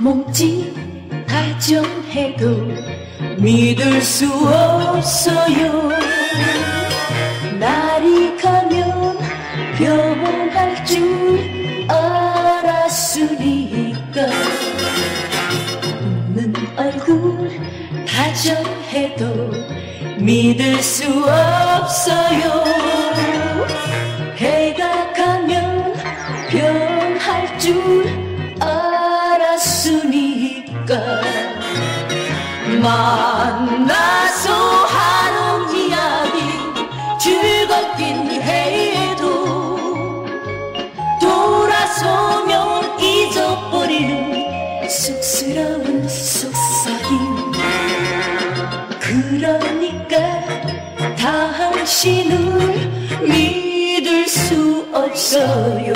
몸짓 다정해도 믿을 수 없어요. 날이 가면 변할 줄 웃는 얼굴 다정해도 믿을 수 없어요. 해가 가면 변할 줄 알았으니까 만나 당신을 믿을 수 없어요.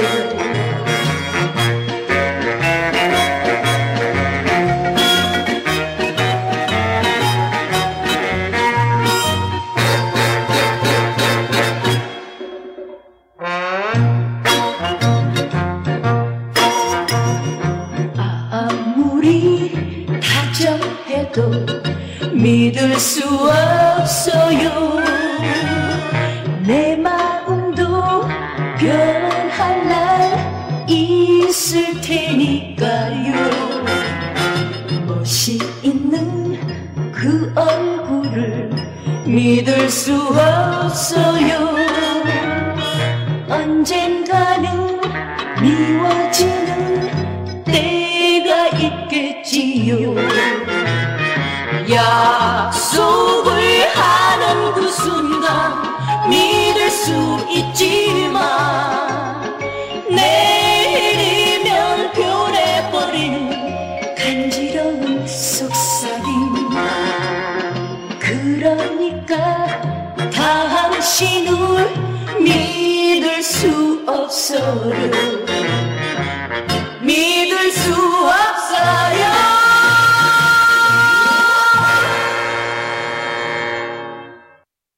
아무리 다정해도 믿을 수 없어요 있을 테니까요. 멋이 있는 그 얼굴을 믿을 수 없어요. 언젠가는 미워지는 때가 있겠지요. 약속을 하는 그 순간 믿을 수 있지 당신을 믿을 수 없어요